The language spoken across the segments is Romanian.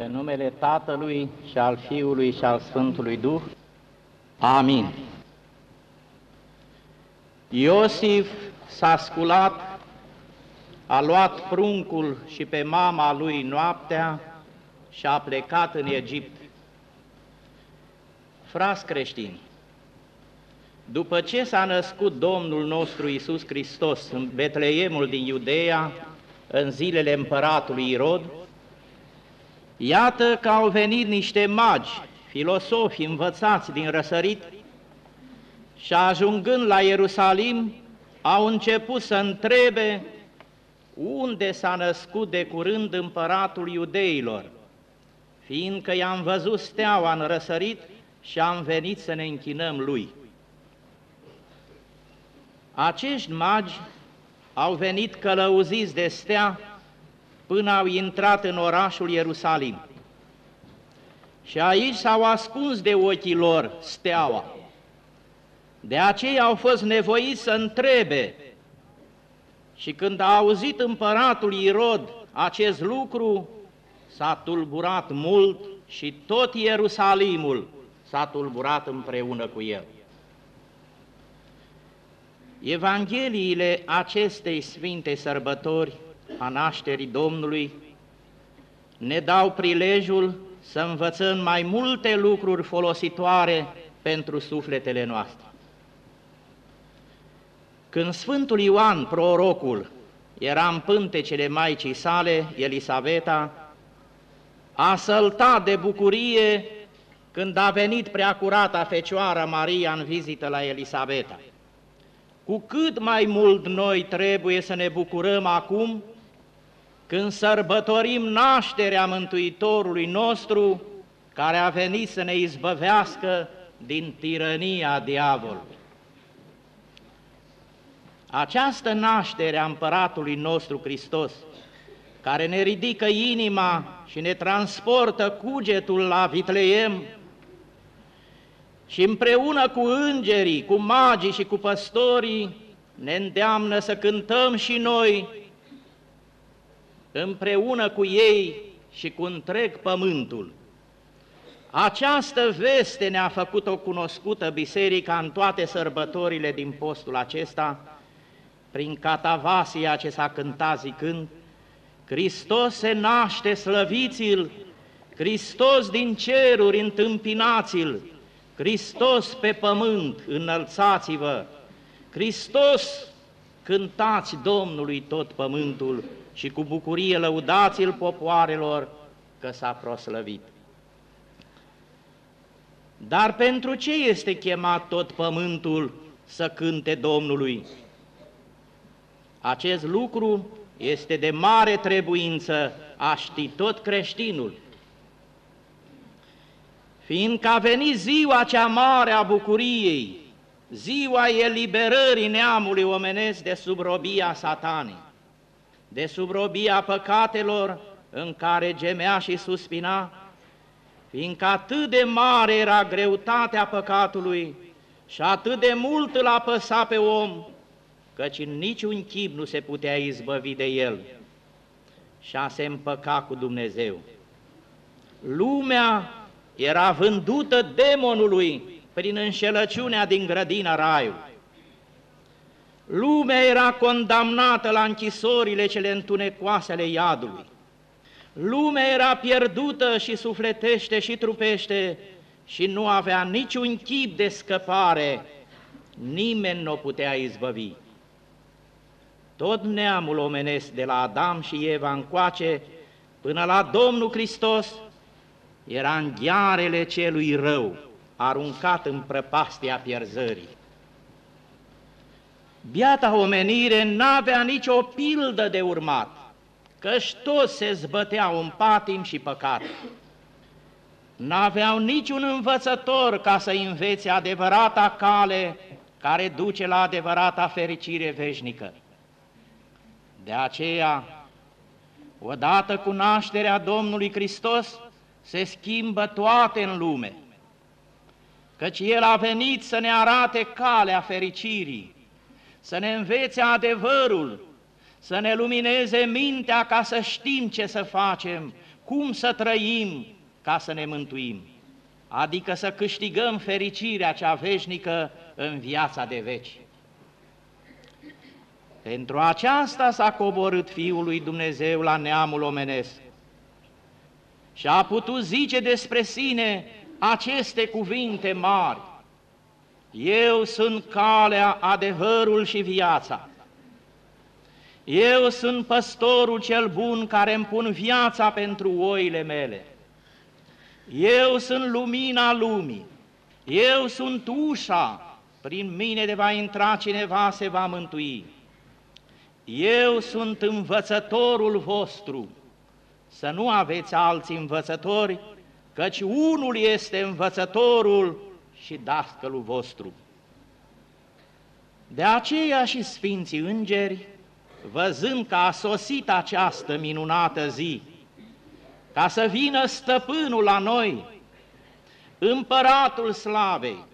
În numele Tatălui și al Fiului și al Sfântului Duh. Amin. Iosif s-a sculat, a luat pruncul și pe mama lui noaptea și a plecat în Egipt. Frați creștini, după ce s-a născut Domnul nostru Isus Hristos în Betleemul din Iudeea, în zilele împăratului Irod, iată că au venit niște magi, filosofi învățați din răsărit și ajungând la Ierusalim, au început să întrebe unde s-a născut de curând împăratul iudeilor, fiindcă i-am văzut steaua în răsărit și am venit să ne închinăm lui. Acești magi au venit călăuziți de stea până au intrat în orașul Ierusalim. Și aici s-au ascuns de ochii lor steaua. De aceea au fost nevoiți să întrebe. Și când a auzit împăratul Irod acest lucru, s-a tulburat mult și tot Ierusalimul s-a tulburat împreună cu el. Evangheliile acestei sfinte sărbători a nașterii Domnului ne dau prilejul să învățăm mai multe lucruri folositoare pentru sufletele noastre. Când Sfântul Ioan, prorocul, era în pântecele Maicii sale, Elisaveta, a săltat de bucurie când a venit preacurata Fecioara Maria în vizită la Elisabeta. Cu cât mai mult noi trebuie să ne bucurăm acum când sărbătorim nașterea Mântuitorului nostru, care a venit să ne izbăvească din tirania diavolului. Această naștere a Împăratului nostru Hristos, care ne ridică inima și ne transportă cugetul la Vitleem, și împreună cu îngerii, cu magii și cu păstorii, ne îndeamnă să cântăm și noi împreună cu ei și cu întreg pământul. Această veste ne-a făcut-o cunoscută biserica în toate sărbătorile din postul acesta, prin catavasia ce s-a cântat zicând, Hristos se naște, slăviți-l, Hristos din ceruri, întâmpinați-l, Hristos pe pământ, înălțați-vă, Hristos, cântați Domnului tot pământul și cu bucurie lăudați-l popoarelor că s-a proslăvit. Dar pentru ce este chemat tot pământul să cânte Domnului? Acest lucru este de mare trebuință a ști tot creștinul, fiindcă a venit ziua cea mare a bucuriei, ziua eliberării neamului omenesc de subrobia satanei, de subrobia păcatelor în care gemea și suspina, fiindcă atât de mare era greutatea păcatului și atât de mult îl apăsa pe om, căci în niciun chip nu se putea izbăvi de el și a se împăca cu Dumnezeu. Lumea era vândută demonului prin înșelăciunea din grădina raiului. Lumea era condamnată la închisorile cele întunecoase ale iadului. Lumea era pierdută și sufletește și trupește și nu avea niciun chip de scăpare, nimeni nu o putea izbăvi. Tot neamul omenesc de la Adam și Eva încoace până la Domnul Hristos era în ghearele celui rău, aruncat în prăpastia pierzării. Biata omenire n-avea nicio pildă de urmat, căci toți se zbăteau în patim și păcat. N-aveau niciun învățător ca să învețe adevărata cale care duce la adevărata fericire veșnică. De aceea, odată cu nașterea Domnului Hristos, se schimbă toate în lume, căci El a venit să ne arate calea fericirii, să ne învețe adevărul, să ne lumineze mintea ca să știm ce să facem, cum să trăim ca să ne mântuim, adică să câștigăm fericirea cea veșnică în viața de veci. Pentru aceasta s-a coborât Fiul lui Dumnezeu la neamul omenesc și a putut zice despre sine aceste cuvinte mari. Eu sunt calea, adevărul și viața. Eu sunt păstorul cel bun care îmi pun viața pentru oile mele. Eu sunt lumina lumii. Eu sunt ușa. Prin mine de va intra cineva, se va mântui. Eu sunt învățătorul vostru. Să nu aveți alți învățători, căci unul este învățătorul și dascălul vostru. De aceea și Sfinții Îngeri, văzând că a sosit această minunată zi, ca să vină stăpânul la noi, împăratul slavei,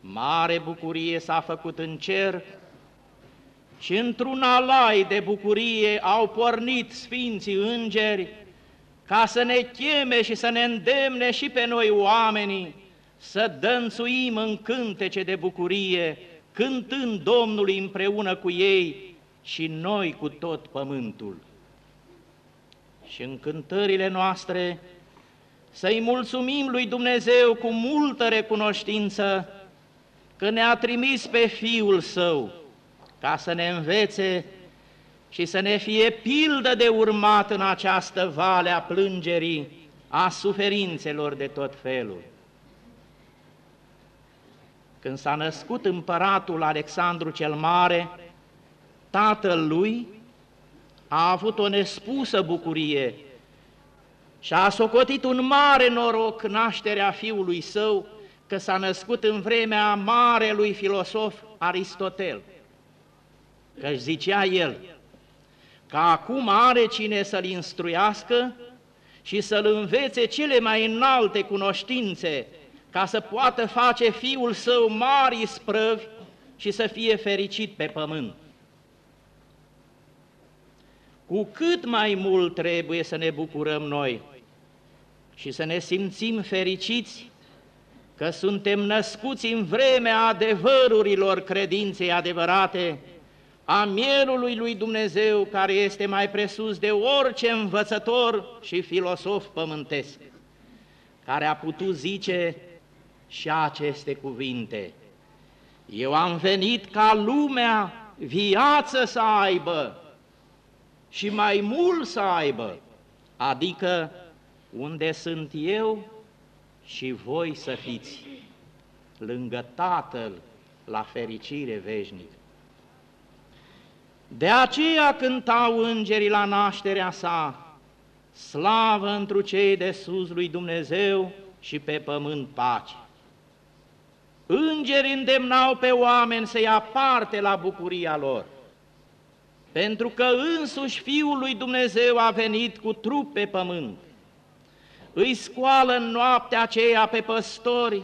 mare bucurie s-a făcut în cer și într-un alai de bucurie au pornit Sfinții Îngeri ca să ne cheme și să ne îndemne și pe noi oamenii să dănțuim în cântece de bucurie, cântând Domnului împreună cu ei și noi cu tot pământul. Și în cântările noastre să-i mulțumim lui Dumnezeu cu multă recunoștință că ne-a trimis pe Fiul Său ca să ne învețe și să ne fie pildă de urmat în această vale a plângerii, a suferințelor de tot felul. Când s-a născut împăratul Alexandru cel Mare, tatăl lui a avut o nespusă bucurie și a socotit un mare noroc nașterea fiului său, că s-a născut în vremea marelui filosof Aristotel. Că zicea el, că acum are cine să-l instruiască și să-l învețe cele mai înalte cunoștințe, ca să poată face fiul său mari sprăvi și să fie fericit pe pământ. Cu cât mai mult trebuie să ne bucurăm noi și să ne simțim fericiți că suntem născuți în vremea adevărurilor credinței adevărate, a mielului lui Dumnezeu, care este mai presus de orice învățător și filosof pământesc, care a putut zice și aceste cuvinte. Eu am venit ca lumea viață să aibă și mai mult să aibă, adică unde sunt eu și voi să fiți, lângă Tatăl la fericire veșnică. De aceea cântau îngerii la nașterea sa, slavă întru cei de sus lui Dumnezeu și pe pământ pace. Îngerii îndemnau pe oameni să ia parte la bucuria lor, pentru că însuși Fiul lui Dumnezeu a venit cu trup pe pământ. Îi scoală în noaptea aceea pe păstori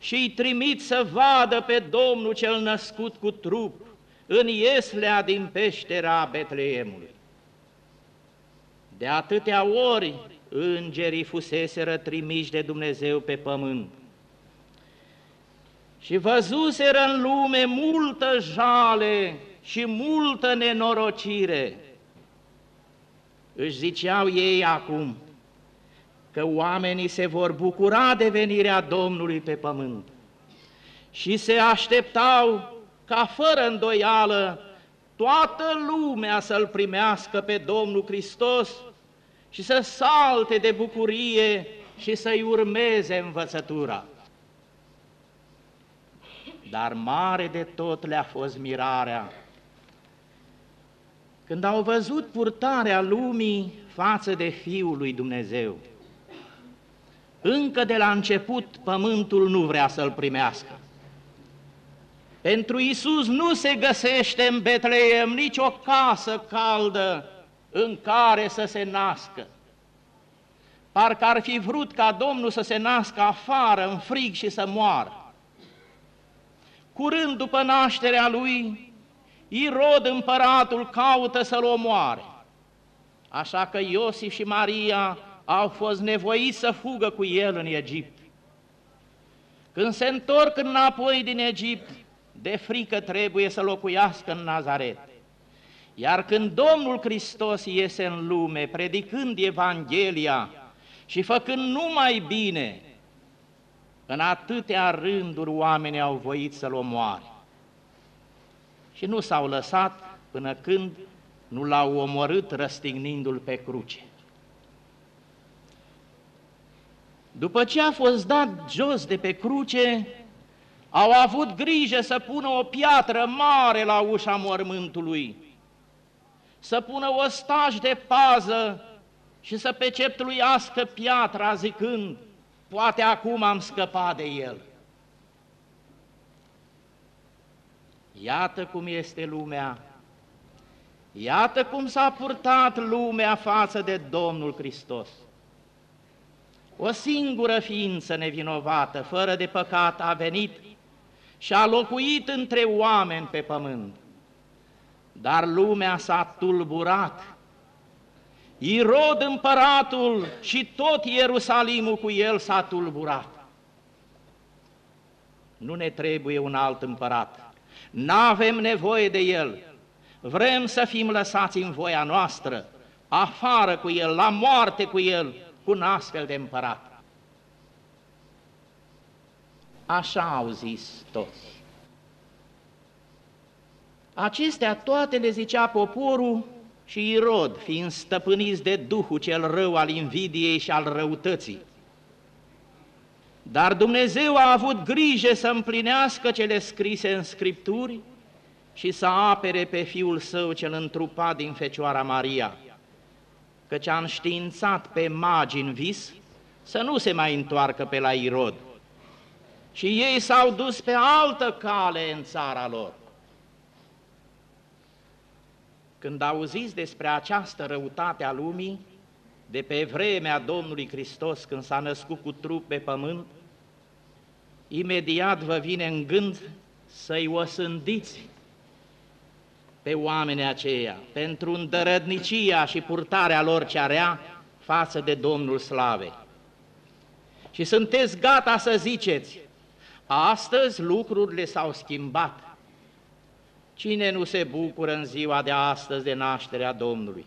și îi trimit să vadă pe Domnul cel născut cu trup, în Ieslea din peștera Betleemului. De atâtea ori îngerii fuseseră trimiși de Dumnezeu pe pământ și văzuseră în lume multă jale și multă nenorocire. Își ziceau ei acum că oamenii se vor bucura de venirea Domnului pe pământ și se așteptau ca fără îndoială toată lumea să-L primească pe Domnul Hristos și să salte de bucurie și să-i urmeze învățătura. Dar mare de tot le-a fost mirarea. Când au văzut purtarea lumii față de Fiul lui Dumnezeu, încă de la început pământul nu vrea să-L primească. Pentru Isus nu se găsește în Betleem nicio casă caldă în care să se nască. Parcă ar fi vrut ca Domnul să se nască afară, în frig și să moară. Curând după nașterea lui, Irod împăratul caută să-l omoare. Așa că Iosif și Maria au fost nevoiți să fugă cu el în Egipt. Când se întorc înapoi din Egipt, de frică trebuie să locuiască în Nazaret. Iar când Domnul Hristos iese în lume, predicând Evanghelia și făcând numai bine, în atâtea rânduri oamenii au voit să-L omoare. Și nu s-au lăsat până când nu l-au omorât răstignindu-L pe cruce. După ce a fost dat jos de pe cruce, au avut grijă să pună o piatră mare la ușa mormântului, să pună o staj de pază și să peceptuluiască piatra zicând, poate acum am scăpat de el. Iată cum este lumea, iată cum s-a purtat lumea față de Domnul Hristos. O singură ființă nevinovată, fără de păcat, a venit și a locuit între oameni pe pământ. Dar lumea s-a tulburat. Irod împăratul și tot Ierusalimul cu el s-a tulburat. Nu ne trebuie un alt împărat. N-avem nevoie de el. Vrem să fim lăsați în voia noastră, afară cu el, la moarte cu el, cu un astfel de împărat. Așa au zis toți. Acestea toate le zicea poporul și Irod, fiind stăpâniți de Duhul cel rău al invidiei și al răutății. Dar Dumnezeu a avut grijă să împlinească cele scrise în Scripturi și să apere pe Fiul Său cel întrupat din Fecioara Maria căci a înștiințat pe magi în vis să nu se mai întoarcă pe la Irod. Și ei s-au dus pe altă cale în țara lor. Când auziți despre această răutate a lumii, de pe vremea Domnului Hristos când s-a născut cu trup pe pământ, imediat vă vine în gând să-i osândiți pe oamenii aceia pentru îndărădnicia și purtarea lor ce area față de Domnul Slavei. Și sunteți gata să ziceți, astăzi lucrurile s-au schimbat. Cine nu se bucură în ziua de astăzi de nașterea Domnului?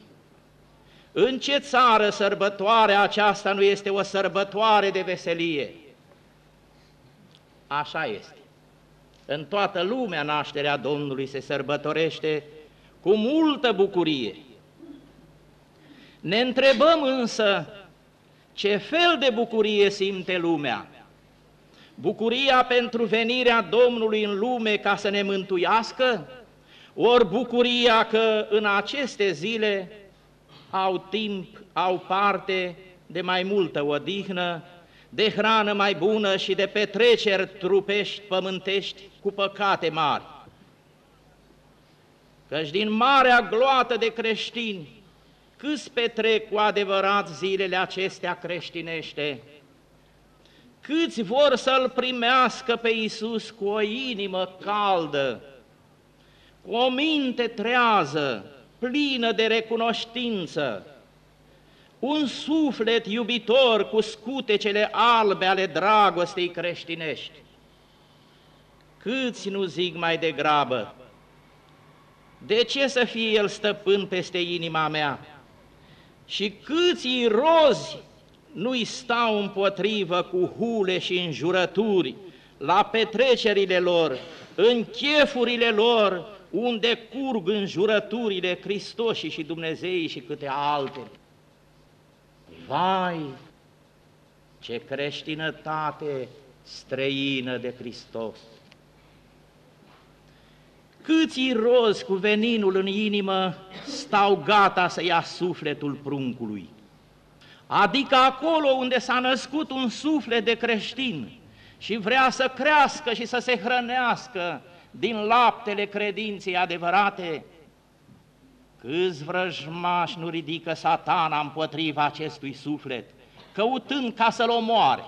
În ce țară sărbătoarea aceasta nu este o sărbătoare de veselie? Așa este. În toată lumea nașterea Domnului se sărbătorește cu multă bucurie. Ne întrebăm însă ce fel de bucurie simte lumea. Bucuria pentru venirea Domnului în lume ca să ne mântuiască? Ori bucuria că în aceste zile au timp, au parte de mai multă odihnă, de hrană mai bună și de petreceri trupești pământești cu păcate mari. Căci din marea gloată de creștini, câți petrec cu adevărat zilele acestea creștinește, câți vor să-L primească pe Iisus cu o inimă caldă, cu o minte trează, plină de recunoștință, un suflet iubitor cu scutecele albe ale dragostei creștinești. Câți nu zic mai degrabă, de ce să fie El stăpân peste inima mea? Și câți rozi nu-i stau împotrivă cu hule și înjurături la petrecerile lor, în chefurile lor, unde curg înjurăturile Hristoșii și Dumnezeii și câte altele. Vai, ce creștinătate străină de Hristos! Câți rozi cu veninul în inimă stau gata să ia sufletul pruncului? Adică acolo unde s-a născut un suflet de creștin și vrea să crească și să se hrănească din laptele credinței adevărate, Câți vrăjmași nu ridică satana împotriva acestui suflet, căutând ca să-l omoare,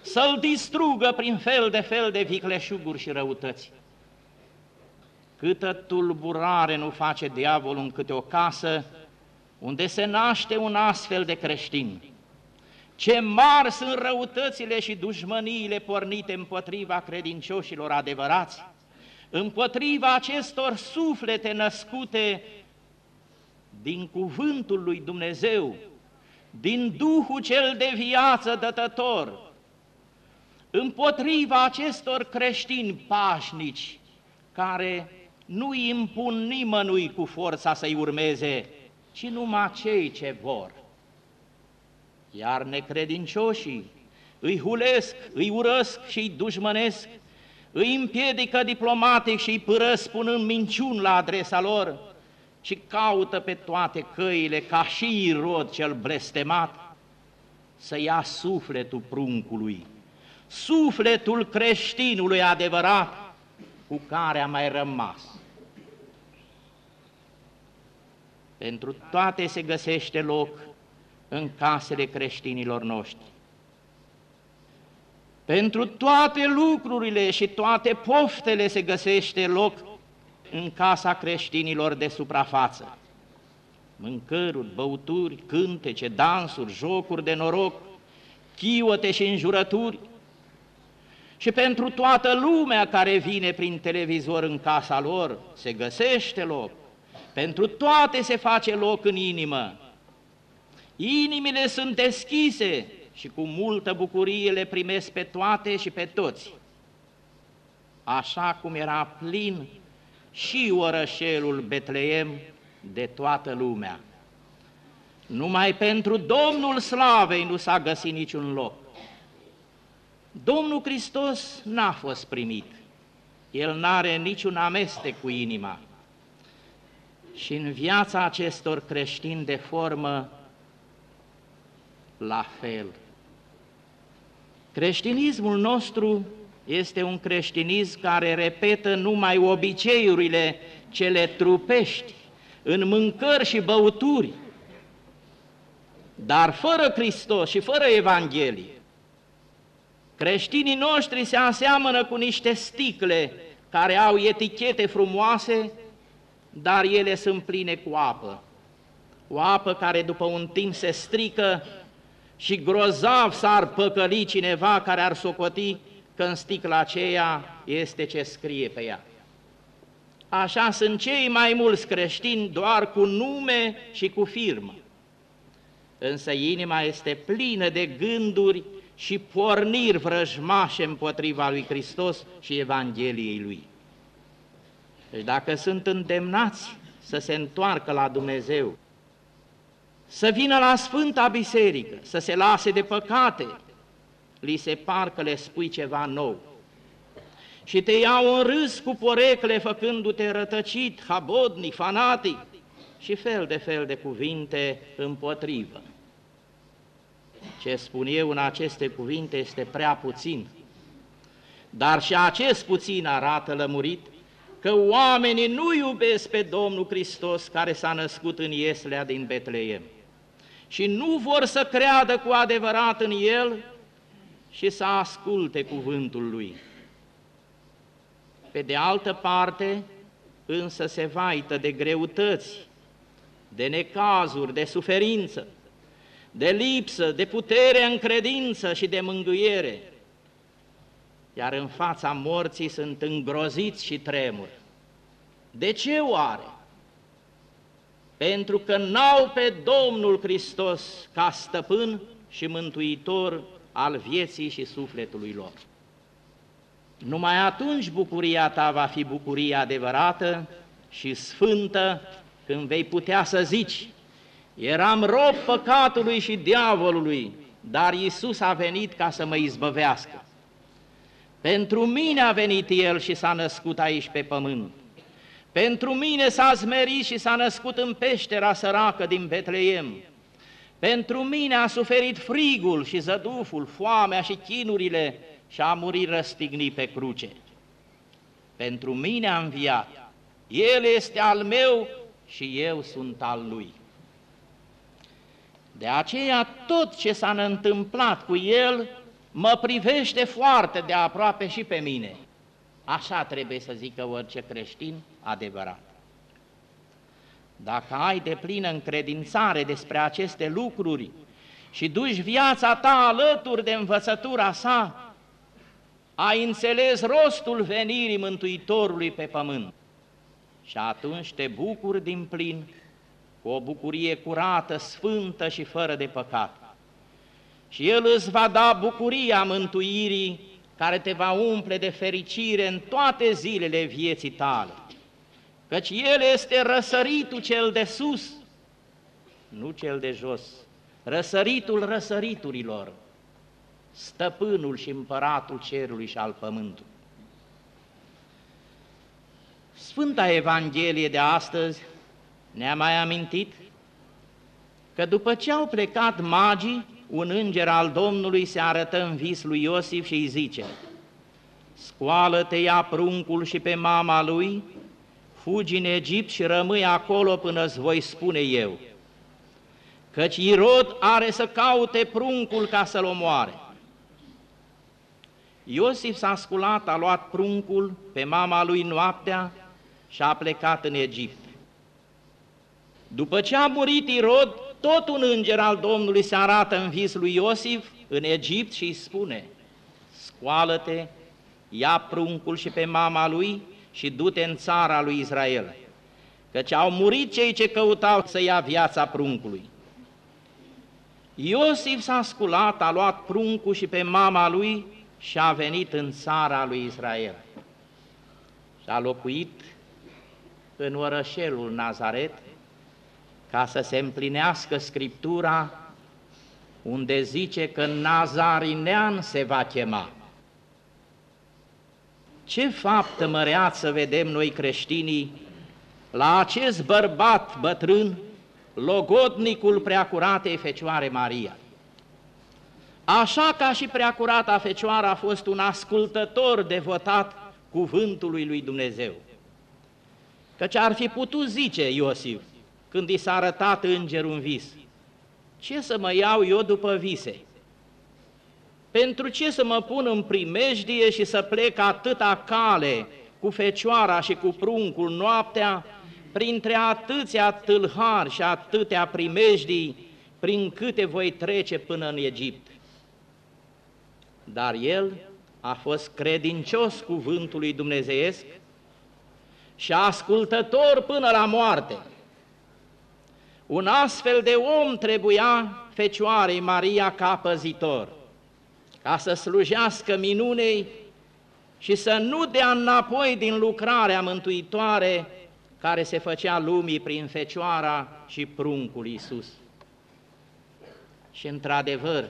să-l distrugă prin fel de fel de vicleșuguri și răutăți. Câtă tulburare nu face diavolul în câte o casă, unde se naște un astfel de creștin. Ce mari sunt răutățile și dușmăniile pornite împotriva credincioșilor adevărați, împotriva acestor suflete născute din cuvântul lui Dumnezeu, din Duhul cel de viață dătător, împotriva acestor creștini pașnici care nu impun nimănui cu forța să-i urmeze, ci numai cei ce vor. Iar necredincioșii îi hulesc, îi urăsc și îi dușmănesc, îi împiedică diplomatic și îi părăsc spunând minciuni la adresa lor, și caută pe toate căile, ca și Irod cel blestemat, să ia sufletul pruncului, sufletul creștinului adevărat cu care a mai rămas. Pentru toate se găsește loc în casele creștinilor noștri. Pentru toate lucrurile și toate poftele se găsește loc în casa creștinilor de suprafață. Mâncăruri, băuturi, cântece, dansuri, jocuri de noroc, chiote și înjurături, și pentru toată lumea care vine prin televizor în casa lor, se găsește loc. Pentru toate se face loc în inimă. Inimile sunt deschise și cu multă bucurie le primesc pe toate și pe toți. Așa cum era plin și orășelul Betleem de toată lumea. Numai pentru Domnul Slavei nu s-a găsit niciun loc. Domnul Hristos n-a fost primit. El n-are niciun amestec cu inima. Și în viața acestor creștini de formă, la fel. Creștinismul nostru este un creștinism care repetă numai obiceiurile cele trupești, în mâncări și băuturi, dar fără Hristos și fără Evanghelie. Creștinii noștri se aseamănă cu niște sticle care au etichete frumoase, dar ele sunt pline cu apă. O apă care după un timp se strică și grozav s-ar păcăli cineva care ar socoti că în sticla aceea este ce scrie pe ea. Așa sunt cei mai mulți creștini doar cu nume și cu firmă. Însă inima este plină de gânduri și porniri vrăjmașe împotriva lui Hristos și Evangheliei Lui. Deci dacă sunt îndemnați să se întoarcă la Dumnezeu, să vină la Sfânta Biserică, să se lase de păcate, li se par că le spui ceva nou. Și te iau în râs cu porecle făcându-te rătăcit, habodnic, fanatic și fel de fel de cuvinte împotrivă. Ce spun eu în aceste cuvinte este prea puțin, dar și acest puțin arată lămurit că oamenii nu iubesc pe Domnul Hristos care s-a născut în Ieslea din Betleem și nu vor să creadă cu adevărat în El și să asculte cuvântul Lui. Pe de altă parte, însă se vaită de greutăți, de necazuri, de suferință, de lipsă, de putere în credință și de mângâiere, iar în fața morții sunt îngroziți și tremur. De ce oare? Pentru că n-au pe Domnul Hristos ca stăpân și mântuitor al vieții și sufletului lor. Numai atunci bucuria ta va fi bucuria adevărată și sfântă când vei putea să zici, eram rob păcatului și diavolului, dar Iisus a venit ca să mă izbăvească. Pentru mine a venit El și s-a născut aici pe pământ. Pentru mine s-a zmerit și s-a născut în peștera săracă din Betleem. Pentru mine a suferit frigul și zăduful, foamea și chinurile și a murit răstignit pe cruce. Pentru mine a înviat. El este al meu și eu sunt al lui. De aceea tot ce s-a întâmplat cu el mă privește foarte de aproape și pe mine. Așa trebuie să zică orice creștin adevărat. dacă ai de plină încredințare despre aceste lucruri și duci viața ta alături de învățătura sa, ai înțeles rostul venirii Mântuitorului pe pământ. Și atunci te bucuri din plin cu o bucurie curată, sfântă și fără de păcat. Și El îți va da bucuria mântuirii care te va umple de fericire în toate zilele vieții tale. Căci El este răsăritul cel de sus, nu cel de jos, răsăritul răsăriturilor, stăpânul și împăratul cerului și al pământului. Sfânta Evanghelie de astăzi ne-a mai amintit că după ce au plecat magii, un înger al Domnului se arătă în vis lui Iosif și îi zice, Scoală-te, ia pruncul și pe mama lui, fugi în Egipt și rămâi acolo până îți voi spune eu. Căci Irod are să caute pruncul ca să-l omoare. Iosif s-a sculat, a luat pruncul pe mama lui noaptea și a plecat în Egipt. După ce a murit Irod, tot un înger al Domnului se arată în vis lui Iosif în Egipt și îi spune, scoală-te, ia pruncul și pe mama lui și du-te în țara lui Israel, căci au murit cei ce căutau să ia viața pruncului. Iosif s-a sculat, a luat pruncul și pe mama lui și a venit în țara lui Israel. Și a locuit în orășelul Nazaret, ca să se împlinească Scriptura unde zice că Nazarinean se va chema. Ce faptă măreață vedem noi creștinii la acest bărbat bătrân, logodnicul preacuratei Fecioare Maria. Așa ca și preacurata Fecioară a fost un ascultător devotat cuvântului lui Dumnezeu. Căci ar fi putut zice Iosif, când i s-a arătat îngerul în vis, ce să mă iau eu după vise? Pentru ce să mă pun în primejdie și să plec atâta cale cu fecioara și cu pruncul noaptea, printre atâția tâlhari și atâtea primejdii, prin câte voi trece până în Egipt? Dar el a fost credincios cuvântului dumnezeiesc și ascultător până la moarte. Un astfel de om trebuia Fecioarei Maria ca păzitor, ca să slujească minunei și să nu dea înapoi din lucrarea mântuitoare care se făcea lumii prin Fecioara și pruncul Iisus. Și într-adevăr,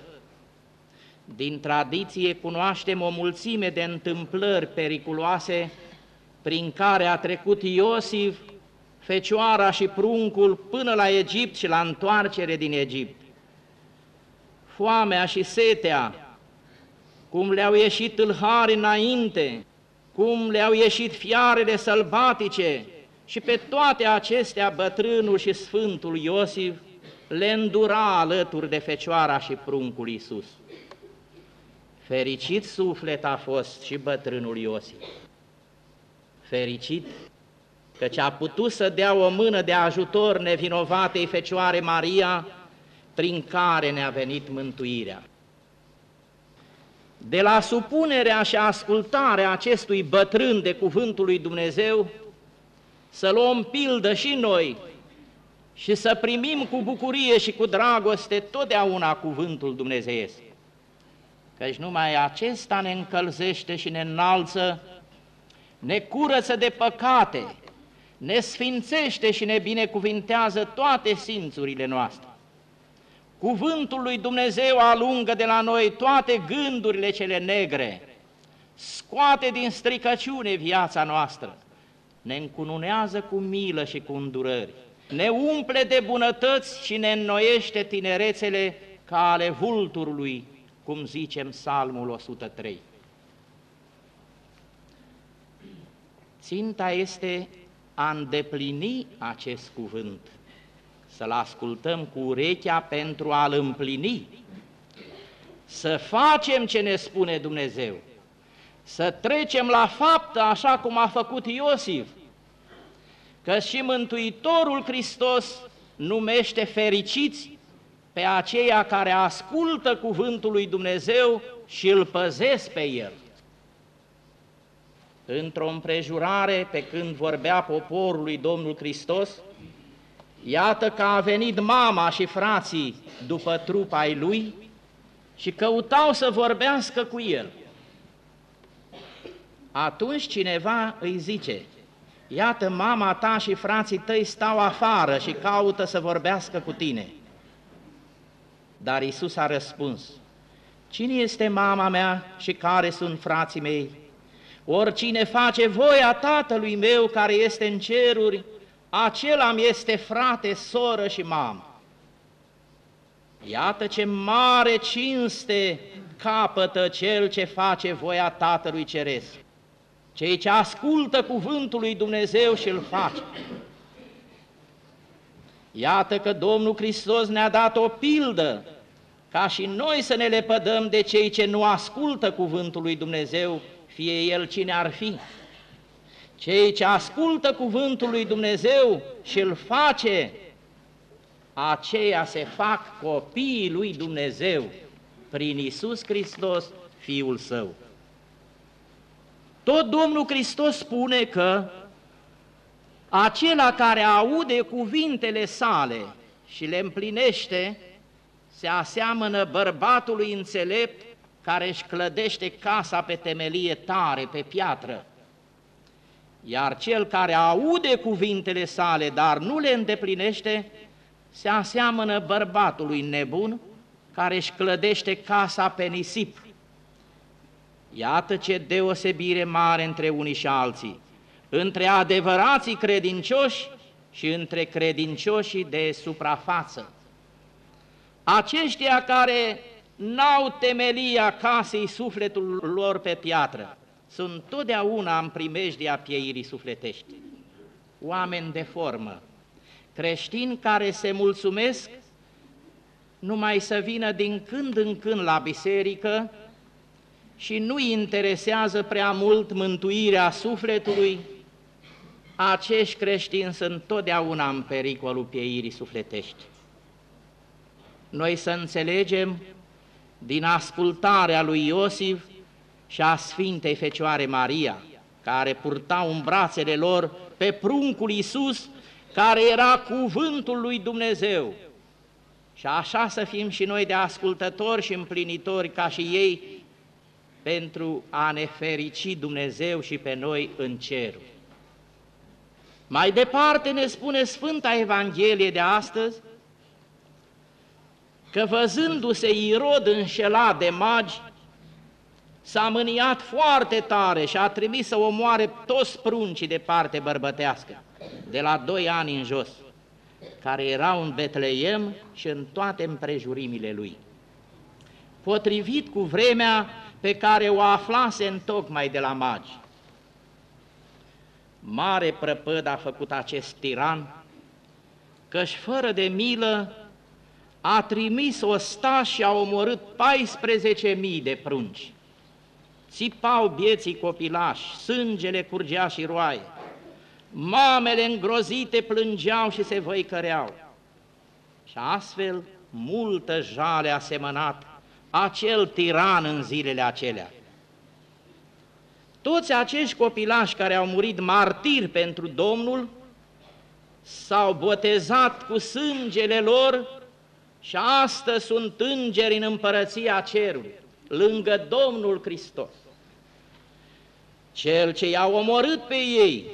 din tradiție cunoaștem o mulțime de întâmplări periculoase prin care a trecut Iosif fecioara și pruncul până la Egipt și la întoarcere din Egipt. Foamea și setea, cum le-au ieșit tâlhari înainte, cum le-au ieșit fiarele sălbatice și pe toate acestea bătrânul și sfântul Iosif le îndura alături de fecioara și pruncul Iisus. Fericit suflet a fost și bătrânul Iosif. Fericit căci a putut să dea o mână de ajutor nevinovatei Fecioare Maria, prin care ne-a venit mântuirea. De la supunerea și ascultarea acestui bătrân de cuvântul lui Dumnezeu, să luăm pildă și noi și să primim cu bucurie și cu dragoste totdeauna cuvântul dumnezeiesc. Căci numai acesta ne încălzește și ne înalță, ne curăță de păcate, ne sfințește și ne binecuvintează toate simțurile noastre. Cuvântul lui Dumnezeu alungă de la noi toate gândurile cele negre, scoate din stricăciune viața noastră, ne încununează cu milă și cu îndurări, ne umple de bunătăți și ne înnoiește tinerețele ca ale vulturului, cum zicem Psalmul 103. Ținta este a îndeplini acest cuvânt, să-l ascultăm cu urechea pentru a-l împlini, să facem ce ne spune Dumnezeu, să trecem la faptă așa cum a făcut Iosif, că și Mântuitorul Hristos numește fericiți pe aceia care ascultă cuvântul lui Dumnezeu și îl păzesc pe el. Într-o împrejurare, pe când vorbea poporului Domnul Hristos, iată că a venit mama și frații după trupa ai lui și căutau să vorbească cu el. Atunci cineva îi zice, iată mama ta și frații tăi stau afară și caută să vorbească cu tine. Dar Isus a răspuns, Cine este mama mea și care sunt frații mei? Oricine face voia Tatălui meu care este în ceruri, acela mi este frate, soră și mamă. Iată ce mare cinste capătă cel ce face voia Tatălui Ceresc, cei ce ascultă cuvântul lui Dumnezeu și îl face. Iată că Domnul Hristos ne-a dat o pildă ca și noi să ne lepădăm de cei ce nu ascultă cuvântul lui Dumnezeu, fie el cine ar fi. Cei ce ascultă cuvântul lui Dumnezeu și îl face, aceia se fac copiii lui Dumnezeu prin Isus Hristos, Fiul Său. Tot Domnul Hristos spune că acela care aude cuvintele sale și le împlinește, se aseamănă bărbatului înțelept care își clădește casa pe temelie tare, pe piatră. Iar cel care aude cuvintele sale, dar nu le îndeplinește, se aseamănă bărbatului nebun care își clădește casa pe nisip. Iată ce deosebire mare între unii și alții, între adevărații credincioși și între credincioșii de suprafață. Aceștia care n-au temelia casei sufletul lor pe piatră, sunt totdeauna în primejdia pieirii sufletești. Oameni de formă, creștini care se mulțumesc numai să vină din când în când la biserică și nu-i interesează prea mult mântuirea sufletului, acești creștini sunt totdeauna în pericolul pieirii sufletești noi să înțelegem din ascultarea lui Iosif și a Sfintei Fecioare Maria, care purtau în brațele lor pe pruncul Iisus, care era cuvântul lui Dumnezeu. Și așa să fim și noi de ascultători și împlinitori ca și ei, pentru a ne ferici Dumnezeu și pe noi în cer. Mai departe ne spune Sfânta Evanghelie de astăzi, că văzându-se Irod înșelat de magi, s-a mâniat foarte tare și a trimis să omoare toți pruncii de parte bărbătească, de la doi ani în jos, care erau în Betleem și în toate împrejurimile lui. Potrivit cu vremea pe care o aflase în tocmai de la magi. Mare prăpăd a făcut acest tiran, căci fără de milă a trimis sta și a omorât 14.000 de prunci. Țipau bieții copilași, sângele curgea și roaie. Mamele îngrozite plângeau și se văicăreau. Și astfel multă jale a semănat acel tiran în zilele acelea. Toți acești copilași care au murit martiri pentru Domnul s-au botezat cu sângele lor și astăzi sunt îngeri în împărăția cerului, lângă Domnul Hristos. Cel ce i-a omorât pe ei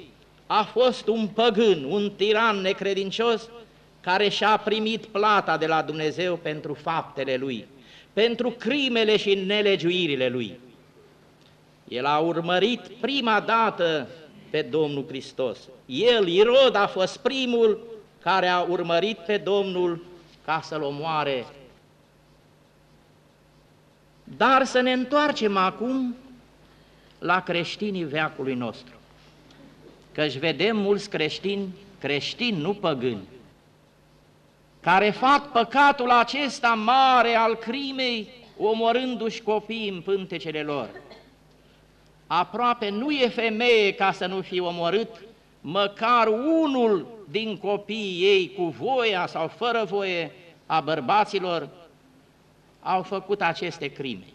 a fost un păgân, un tiran necredincios, care și-a primit plata de la Dumnezeu pentru faptele lui, pentru crimele și nelegiuirile lui. El a urmărit prima dată pe Domnul Hristos. El, Irod, a fost primul care a urmărit pe Domnul ca să-l omoare. Dar să ne întoarcem acum la creștinii veacului nostru, căci vedem mulți creștini, creștini, nu păgâni, care fac păcatul acesta mare al crimei, omorându-și copiii în pântecele lor. Aproape nu e femeie ca să nu fie omorât măcar unul din copiii ei cu voia sau fără voie a bărbaților au făcut aceste crime.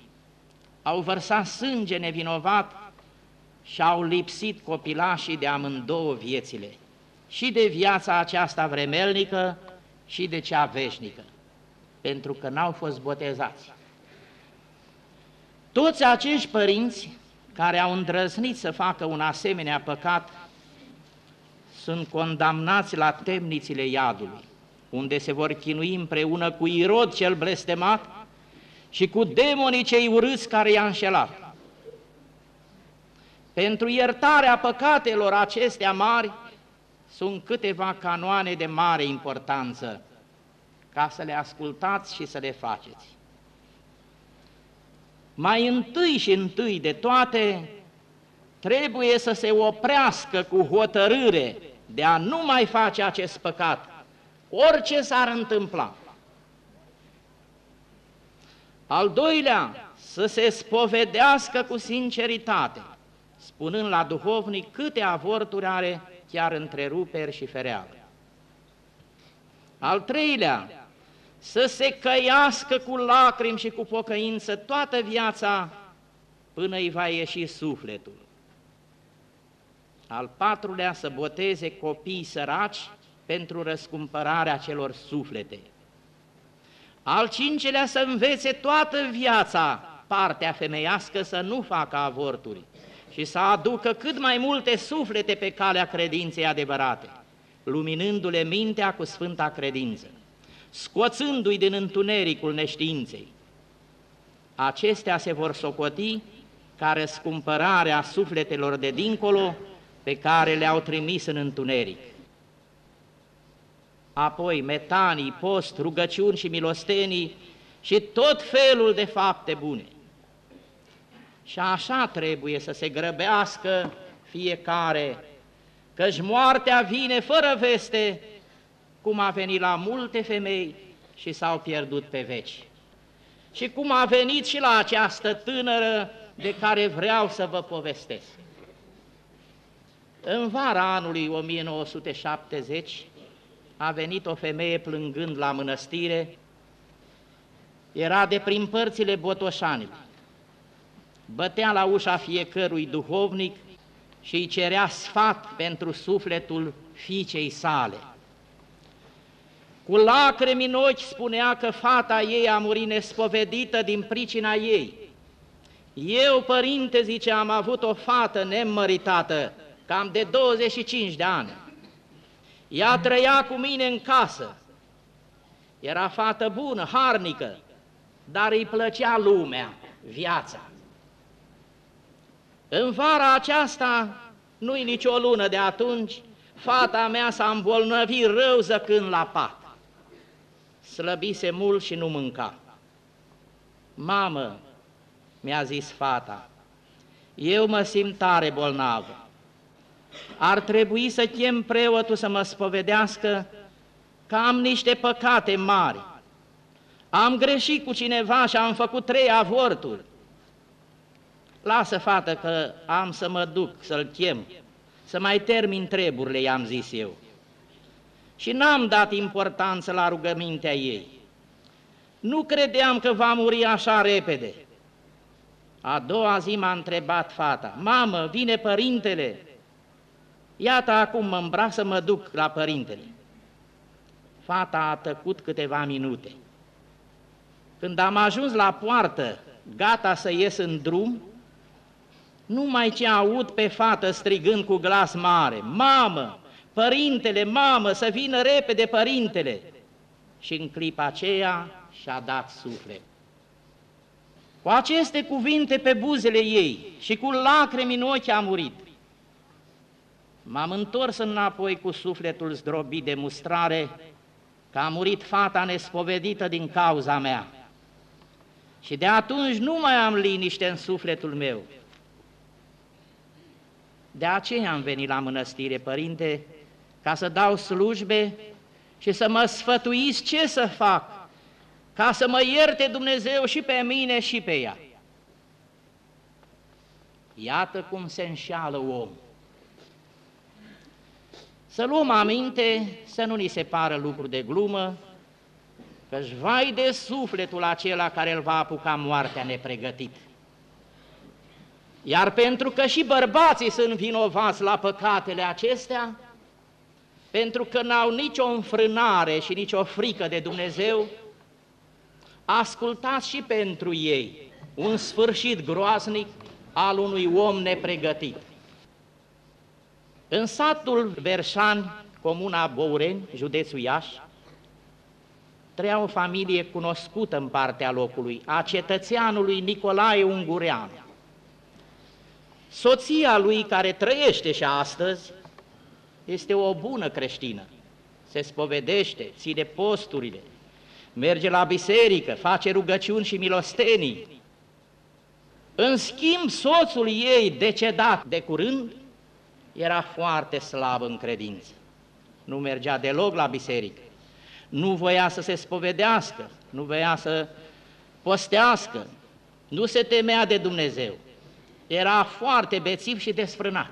Au vărsat sânge nevinovat și au lipsit copilașii de amândouă viețile, și de viața aceasta vremelnică și de cea veșnică, pentru că n-au fost botezați. Toți acești părinți care au îndrăznit să facă un asemenea păcat sunt condamnați la temnițile iadului, unde se vor chinui împreună cu Irod cel blestemat și cu demonii cei urâți care i-a înșelat. Pentru iertarea păcatelor acestea mari sunt câteva canoane de mare importanță, ca să le ascultați și să le faceți. Mai întâi și întâi de toate, trebuie să se oprească cu hotărâre de a nu mai face acest păcat, orice s-ar întâmpla. Al doilea, să se spovedească cu sinceritate, spunând la duhovnic câte avorturi are chiar întreruperi și fereale. Al treilea, să se căiască cu lacrimi și cu pocăință toată viața până îi va ieși sufletul. Al patrulea, să boteze copii săraci pentru răscumpărarea celor suflete. Al cincelea, să învețe toată viața partea femeiască să nu facă avorturi și să aducă cât mai multe suflete pe calea credinței adevărate, luminându-le mintea cu sfânta credință, scoțându-i din întunericul neștiinței. Acestea se vor socoti ca răscumpărarea sufletelor de dincolo pe care le-au trimis în întuneric. Apoi metanii, post, rugăciuni și milostenii și tot felul de fapte bune – și așa trebuie să se grăbească fiecare, căci moartea vine fără veste, cum a venit la multe femei și s-au pierdut pe veci. Și cum a venit și la această tânără de care vreau să vă povestesc. În vara anului 1970 a venit o femeie plângând la mănăstire, era de prin părțile Botoșanului bătea la ușa fiecărui duhovnic și îi cerea sfat pentru sufletul fiicei sale. Cu lacrimi în ochi spunea că fata ei a murit nespovedită din pricina ei. Eu, părinte, zice, am avut o fată nemăritată, cam de 25 de ani. Ea trăia cu mine în casă. Era fată bună, harnică, dar îi plăcea lumea, viața. În vara aceasta, nu-i nicio lună de atunci, fata mea s-a îmbolnăvit rău zăcând la pat. Slăbise mult și nu mânca. Mamă, mi-a zis fata, eu mă simt tare bolnavă. Ar trebui să chem preotul să mă spovedească că am niște păcate mari. Am greșit cu cineva și am făcut trei avorturi. Lasă, fată, că am să mă duc, să-l chem, să mai termin treburile, i-am zis eu. Și n-am dat importanță la rugămintea ei. Nu credeam că va muri așa repede. A doua zi m-a întrebat fata, mamă, vine părintele? Iată acum mă îmbrac să mă duc la părintele. Fata a tăcut câteva minute. Când am ajuns la poartă, gata să ies în drum, numai ce aud pe fată strigând cu glas mare, Mamă, părintele, mamă, să vină repede părintele! Și în clipa aceea și-a dat suflet. Cu aceste cuvinte pe buzele ei și cu lacrimi în ochi a murit. M-am întors înapoi cu sufletul zdrobit de mustrare, că a murit fata nespovedită din cauza mea. Și de atunci nu mai am liniște în sufletul meu, de aceea am venit la mănăstire, Părinte, ca să dau slujbe și să mă sfătuiți ce să fac, ca să mă ierte Dumnezeu și pe mine și pe ea. Iată cum se înșeală om. Să luăm aminte, să nu ni se pară lucru de glumă, că-și vai de sufletul acela care îl va apuca moartea nepregătit. Iar pentru că și bărbații sunt vinovați la păcatele acestea, pentru că n-au nicio înfrânare și nicio frică de Dumnezeu, ascultați și pentru ei un sfârșit groaznic al unui om nepregătit. În satul Verșan, comuna Boureni, județul Iași, trăia o familie cunoscută în partea locului, a cetățeanului Nicolae Ungureanu. Soția lui, care trăiește și astăzi, este o bună creștină. Se spovedește, ține posturile, merge la biserică, face rugăciuni și milostenii. În schimb, soțul ei, decedat de curând, era foarte slab în credință. Nu mergea deloc la biserică, nu voia să se spovedească, nu voia să postească, nu se temea de Dumnezeu. Era foarte bețiv și desfrânat.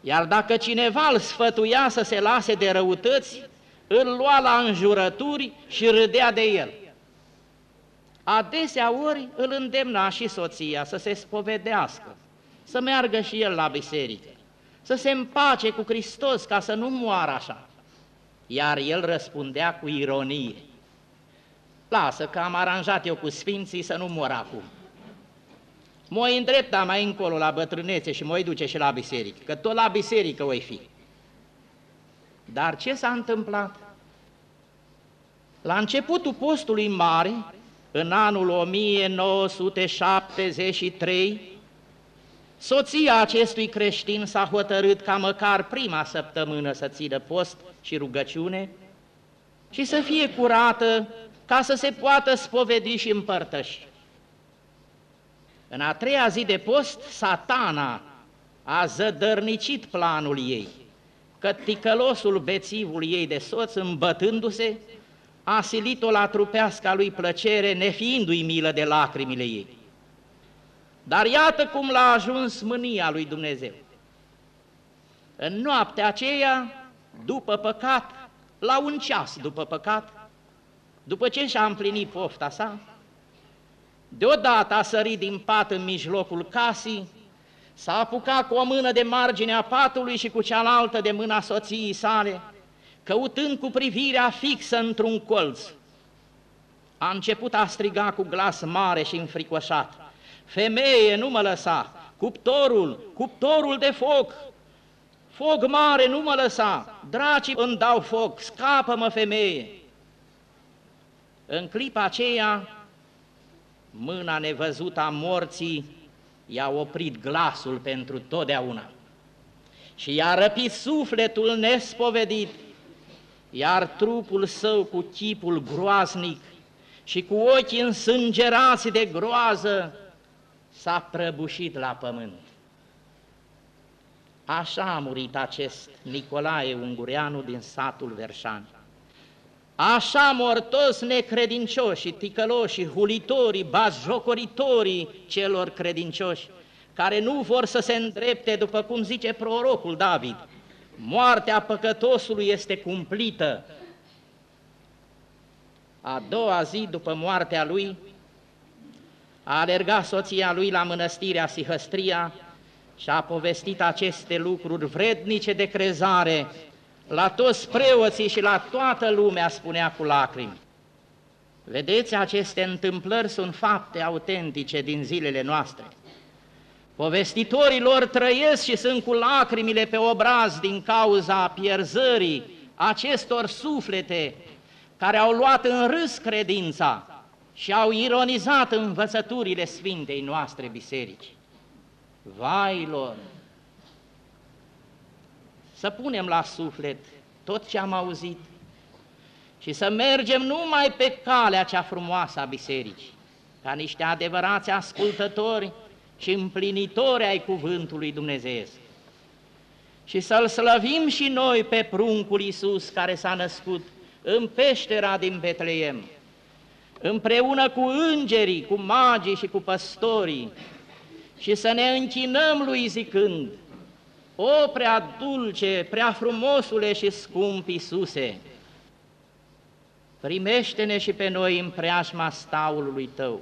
Iar dacă cineva îl sfătuia să se lase de răutăți, îl lua la înjurături și râdea de el. Adesea ori îl îndemna și soția să se spovedească, să meargă și el la biserică, să se împace cu Hristos ca să nu moară așa. Iar el răspundea cu ironie, lasă că am aranjat eu cu sfinții să nu mor acum. Mă îndrepta mai încolo la bătrânețe și mă duce și la biserică, că tot la biserică voi fi. Dar ce s-a întâmplat? La începutul postului mare, în anul 1973, soția acestui creștin s-a hotărât ca măcar prima săptămână să țină post și rugăciune și să fie curată ca să se poată spovedi și împărtăși. În a treia zi de post, satana a zădărnicit planul ei, că ticălosul bețivul ei de soț, îmbătându-se, a silit-o la trupeasca lui plăcere, nefiindu-i milă de lacrimile ei. Dar iată cum l-a ajuns mânia lui Dumnezeu. În noaptea aceea, după păcat, la un ceas după păcat, după ce și-a împlinit pofta sa, deodată a sărit din pat în mijlocul casii, s-a apucat cu o mână de marginea patului și cu cealaltă de mâna soției sale, căutând cu privirea fixă într-un colț. A început a striga cu glas mare și înfricoșat, Femeie, nu mă lăsa, cuptorul, cuptorul de foc, foc mare, nu mă lăsa, dracii îmi dau foc, scapă-mă, femeie! În clipa aceea, mâna nevăzută a morții i-a oprit glasul pentru totdeauna. Și i-a răpit sufletul nespovedit, iar trupul său cu chipul groaznic și cu ochii însângerați de groază s-a prăbușit la pământ. Așa a murit acest Nicolae Ungureanu din satul Verșan. Așa mor toți necredincioși, ticăloși, hulitorii, bazjocoritorii celor credincioși, care nu vor să se îndrepte după cum zice prorocul David. Moartea păcătosului este cumplită. A doua zi după moartea lui, a alergat soția lui la mănăstirea Sihăstria și a povestit aceste lucruri vrednice de crezare la toți preoții și la toată lumea, spunea cu lacrimi. Vedeți, aceste întâmplări sunt fapte autentice din zilele noastre. Povestitorii lor trăiesc și sunt cu lacrimile pe obraz din cauza pierzării acestor suflete care au luat în râs credința și au ironizat învățăturile Sfintei noastre biserici. Vai lor! să punem la suflet tot ce am auzit și să mergem numai pe calea cea frumoasă a bisericii, ca niște adevărați ascultători și împlinitori ai cuvântului Dumnezeu. Și să-L slăvim și noi pe pruncul Iisus care s-a născut în peștera din Betleem, împreună cu îngerii, cu magii și cu păstorii, și să ne închinăm lui zicând, O prea dulce, prea frumosule și scump Iisuse, primește-ne și pe noi în preajma staulului Tău.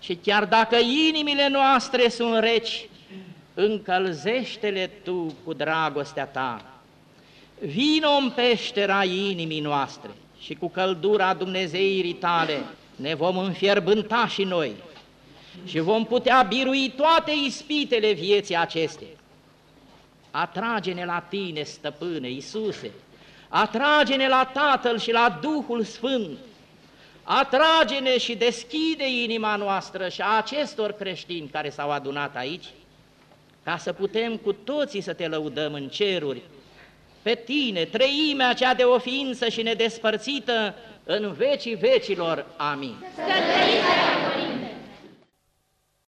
Și chiar dacă inimile noastre sunt reci, încălzește-le Tu cu dragostea Ta. Vino în peștera inimii noastre și cu căldura Dumnezeirii Tale ne vom înfierbânta și noi. Și vom putea birui toate ispitele vieții acestea. Atrage-ne la Tine, Stăpâne, Iisuse, atrage-ne la Tatăl și la Duhul Sfânt, atrage-ne și deschide inima noastră și a acestor creștini care s-au adunat aici, ca să putem cu toții să te lăudăm în ceruri, pe tine, treimea cea de o ființă și nedespărțită, în vecii vecilor. Amin. Să